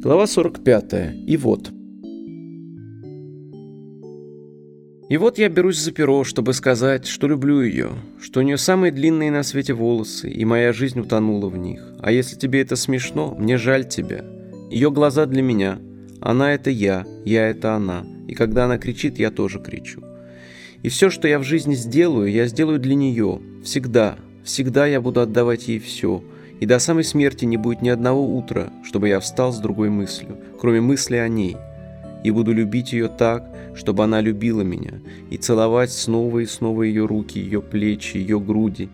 Глава 45. И вот. И вот я берусь за перо, чтобы сказать, что люблю ее, что у нее самые длинные на свете волосы, и моя жизнь утонула в них. А если тебе это смешно, мне жаль тебя. Ее глаза для меня. Она — это я, я — это она. И когда она кричит, я тоже кричу. И все, что я в жизни сделаю, я сделаю для нее. Всегда, всегда я буду отдавать ей все — и до самой смерти не будет ни одного утра, чтобы я встал с другой мыслью, кроме мысли о ней. И буду любить ее так, чтобы она любила меня, и целовать снова и снова ее руки, ее плечи, ее груди.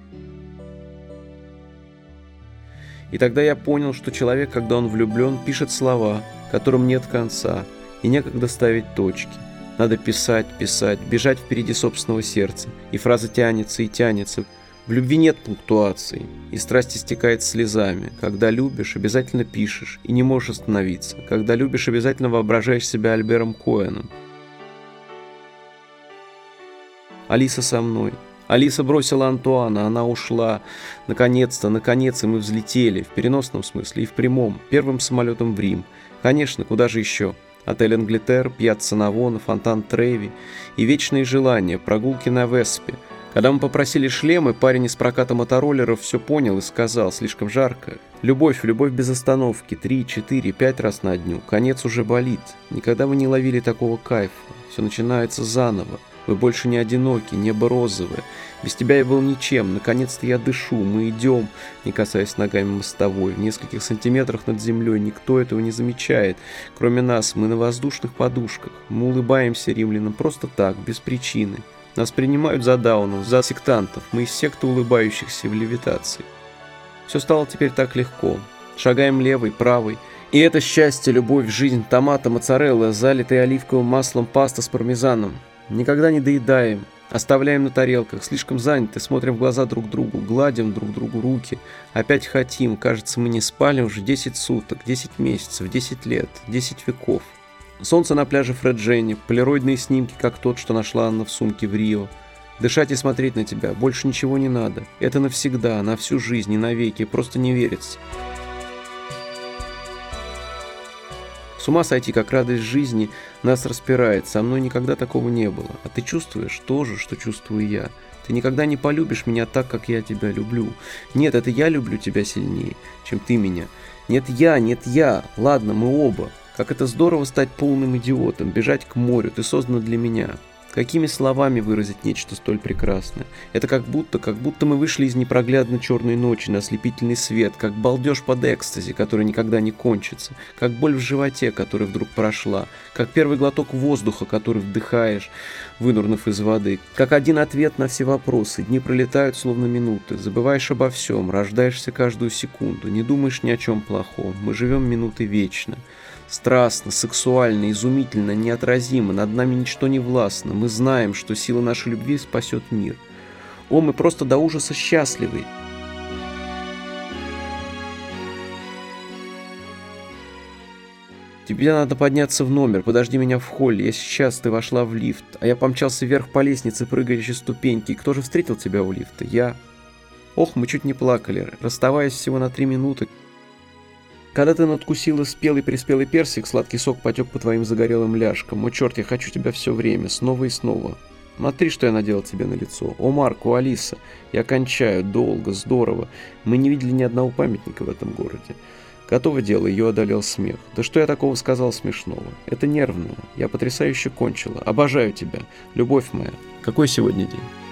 И тогда я понял, что человек, когда он влюблен, пишет слова, которым нет конца, и некогда ставить точки. Надо писать, писать, бежать впереди собственного сердца, и фраза тянется и тянется, в любви нет пунктуации, и страсть истекает слезами. Когда любишь, обязательно пишешь, и не можешь остановиться. Когда любишь, обязательно воображаешь себя Альбером Коэном. Алиса со мной. Алиса бросила Антуана, она ушла. Наконец-то, наконец, и мы взлетели, в переносном смысле и в прямом, первым самолетом в Рим. Конечно, куда же еще? Отель Англитер, Пьяцца Навона, фонтан Треви и вечные желания, прогулки на Веспе – когда мы попросили шлемы, парень из проката мотороллеров все понял и сказал, слишком жарко. Любовь, любовь без остановки, три, четыре, пять раз на дню. Конец уже болит. Никогда вы не ловили такого кайфа. Все начинается заново. Вы больше не одиноки, небо розовое. Без тебя я был ничем. Наконец-то я дышу. Мы идем, не касаясь ногами мостовой. В нескольких сантиметрах над землей никто этого не замечает. Кроме нас, мы на воздушных подушках. Мы улыбаемся римлянам просто так, без причины. Нас принимают за даунов, за сектантов. Мы из секты улыбающихся в левитации. Все стало теперь так легко. Шагаем левой, правой. И это счастье, любовь, жизнь, томата, моцарелла, залитая оливковым маслом паста с пармезаном. Никогда не доедаем. Оставляем на тарелках, слишком заняты, смотрим в глаза друг другу, гладим друг другу руки. Опять хотим, кажется, мы не спали уже 10 суток, 10 месяцев, 10 лет, 10 веков. Солнце на пляже Фредженни, полироидные снимки, как тот, что нашла Анна в сумке в Рио. Дышать и смотреть на тебя, больше ничего не надо. Это навсегда, на всю жизнь и навеки, просто не верится. С ума сойти, как радость жизни нас распирает. Со мной никогда такого не было. А ты чувствуешь то же, что чувствую я. Ты никогда не полюбишь меня так, как я тебя люблю. Нет, это я люблю тебя сильнее, чем ты меня. Нет я, нет я. Ладно, мы оба. Как это здорово стать полным идиотом, бежать к морю, ты создан для меня. Какими словами выразить нечто столь прекрасное? Это как будто, как будто мы вышли из непроглядно черной ночи на ослепительный свет, как балдеж под экстази, который никогда не кончится, как боль в животе, которая вдруг прошла, как первый глоток воздуха, который вдыхаешь, вынурнув из воды, как один ответ на все вопросы. Дни пролетают словно минуты, забываешь обо всем, рождаешься каждую секунду, не думаешь ни о чем плохом, мы живем минуты вечно. Страстно, сексуально, изумительно, неотразимо, над нами ничто не властно. Мы знаем, что сила нашей любви спасет мир. О, мы просто до ужаса счастливы. Тебе надо подняться в номер, подожди меня в холле, я сейчас, ты вошла в лифт, а я помчался вверх по лестнице, прыгая через ступеньки. Кто же встретил тебя у лифта? Я. Ох, мы чуть не плакали, расставаясь всего на три минуты, когда ты надкусила спелый-приспелый персик, сладкий сок потек по твоим загорелым ляжкам. О, черт, я хочу тебя все время, снова и снова. Смотри, что я наделал тебе на лицо. О, Марко, Алиса, я кончаю, долго, здорово. Мы не видели ни одного памятника в этом городе. Готово дело, ее одолел смех. Да что я такого сказал смешного? Это нервное. Я потрясающе кончила. Обожаю тебя. Любовь моя. Какой сегодня день?